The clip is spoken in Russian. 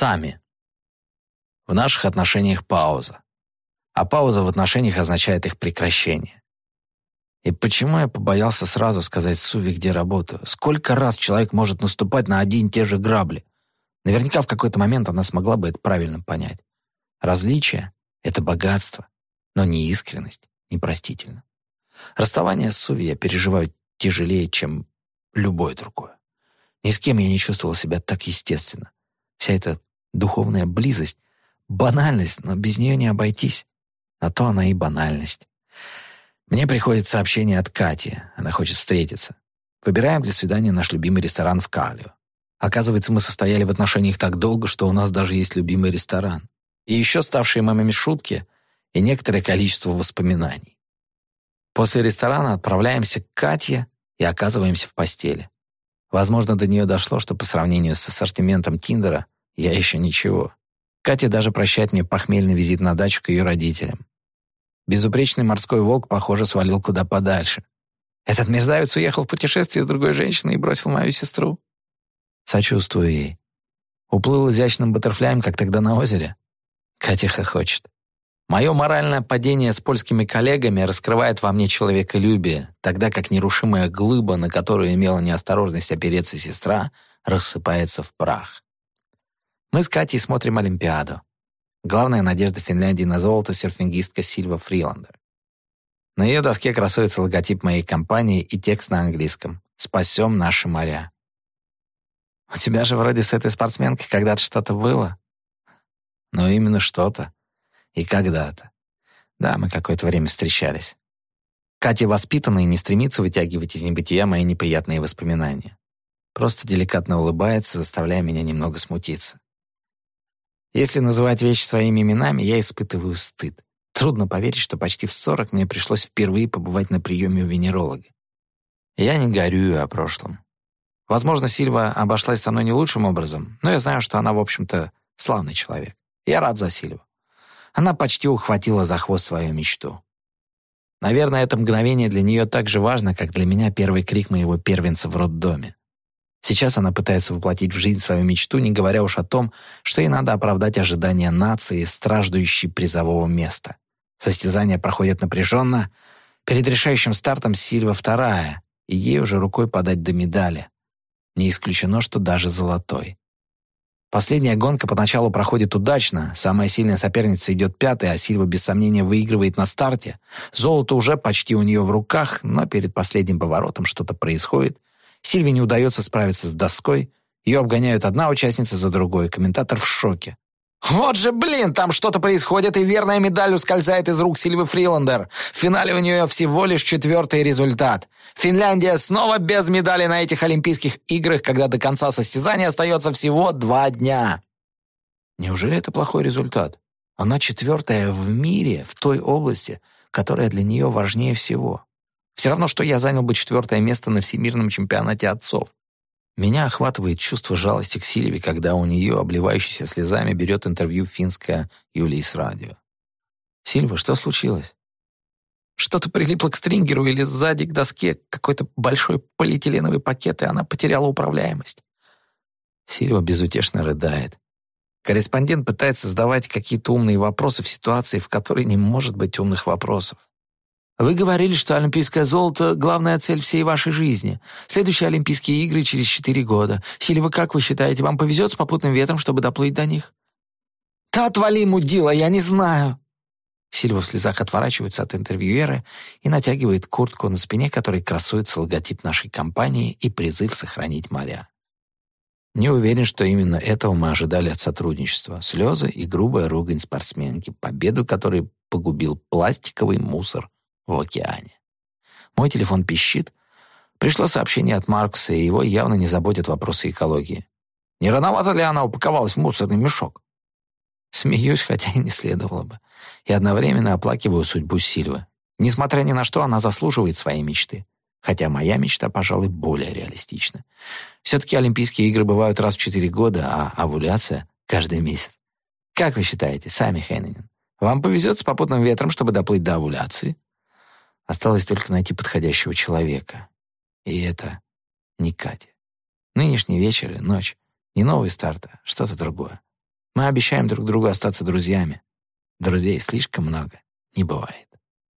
Сами. В наших отношениях пауза. А пауза в отношениях означает их прекращение. И почему я побоялся сразу сказать Суви, где работаю? Сколько раз человек может наступать на один и те же грабли? Наверняка в какой-то момент она смогла бы это правильно понять. Различие — это богатство, но не искренность, непростительно. Расставание с Суви я переживаю тяжелее, чем любое другое. Ни с кем я не чувствовал себя так естественно. Вся эта духовная близость — банальность, но без нее не обойтись. А то она и банальность. Мне приходит сообщение от Кати. Она хочет встретиться. Выбираем для свидания наш любимый ресторан в Калио. Оказывается, мы состояли в отношениях так долго, что у нас даже есть любимый ресторан. И еще ставшие мамами шутки и некоторое количество воспоминаний. После ресторана отправляемся к Кате и оказываемся в постели. Возможно, до нее дошло, что по сравнению с ассортиментом Тиндера я еще ничего. Катя даже прощает мне похмельный визит на дачу к ее родителям. Безупречный морской волк, похоже, свалил куда подальше. Этот мерзавец уехал в путешествие с другой женщиной и бросил мою сестру. Сочувствую ей. Уплыл изящным баттерфляем, как тогда на озере. Катя хохочет. Мое моральное падение с польскими коллегами раскрывает во мне человеколюбие, тогда как нерушимая глыба, на которую имела неосторожность опереться сестра, рассыпается в прах. Мы с Катей смотрим Олимпиаду. Главная надежда Финляндии на золото — серфингистка Сильва Фриландер. На ее доске красуется логотип моей компании и текст на английском «Спасем наши моря». «У тебя же вроде с этой спортсменкой когда-то что-то было?» «Ну, именно что-то. И когда-то. Да, мы какое-то время встречались. Катя воспитана и не стремится вытягивать из небытия мои неприятные воспоминания. Просто деликатно улыбается, заставляя меня немного смутиться. Если называть вещи своими именами, я испытываю стыд. Трудно поверить, что почти в сорок мне пришлось впервые побывать на приеме у венеролога. Я не горюю о прошлом. Возможно, Сильва обошлась со мной не лучшим образом, но я знаю, что она, в общем-то, славный человек. Я рад за Сильву. Она почти ухватила за хвост свою мечту. Наверное, это мгновение для нее так же важно, как для меня первый крик моего первенца в роддоме. Сейчас она пытается воплотить в жизнь свою мечту, не говоря уж о том, что ей надо оправдать ожидания нации, страждущей призового места. Состязания проходят напряженно. Перед решающим стартом Сильва вторая, и ей уже рукой подать до медали. Не исключено, что даже золотой. Последняя гонка поначалу проходит удачно, самая сильная соперница идет пятой, а Сильва без сомнения выигрывает на старте. Золото уже почти у нее в руках, но перед последним поворотом что-то происходит — Сильве не удается справиться с доской. Ее обгоняют одна участница за другой. Комментатор в шоке. «Вот же, блин, там что-то происходит, и верная медаль ускользает из рук Сильвы Фриландер. В финале у нее всего лишь четвертый результат. Финляндия снова без медали на этих Олимпийских играх, когда до конца состязания остается всего два дня». Неужели это плохой результат? Она четвертая в мире в той области, которая для нее важнее всего. Все равно, что я занял бы четвертое место на Всемирном чемпионате отцов. Меня охватывает чувство жалости к Сильве, когда у нее, обливающейся слезами, берет интервью финская с радио. «Сильва, что случилось?» Что-то прилипло к стрингеру или сзади к доске, какой-то большой полиэтиленовый пакет, и она потеряла управляемость. Сильва безутешно рыдает. Корреспондент пытается задавать какие-то умные вопросы в ситуации, в которой не может быть умных вопросов. Вы говорили, что олимпийское золото — главная цель всей вашей жизни. Следующие Олимпийские игры через четыре года. Сильва, как вы считаете, вам повезет с попутным ветром, чтобы доплыть до них? Да отвали, мудила, я не знаю. Сильва в слезах отворачивается от интервьюера и натягивает куртку на спине, которой красуется логотип нашей компании и призыв сохранить моря. Не уверен, что именно этого мы ожидали от сотрудничества. Слезы и грубая ругань спортсменки, победу которой погубил пластиковый мусор в океане. Мой телефон пищит. Пришло сообщение от Маркуса, и его явно не заботят вопросы экологии. Не рановато ли она упаковалась в мусорный мешок? Смеюсь, хотя и не следовало бы. И одновременно оплакиваю судьбу Сильвы. Несмотря ни на что, она заслуживает своей мечты. Хотя моя мечта, пожалуй, более реалистична. Все-таки Олимпийские игры бывают раз в четыре года, а овуляция — каждый месяц. Как вы считаете, сами Хейненин, вам повезет с попутным ветром, чтобы доплыть до овуляции? Осталось только найти подходящего человека. И это не Катя. Нынешний вечер и ночь. Не новый старт, а что-то другое. Мы обещаем друг другу остаться друзьями. Друзей слишком много не бывает.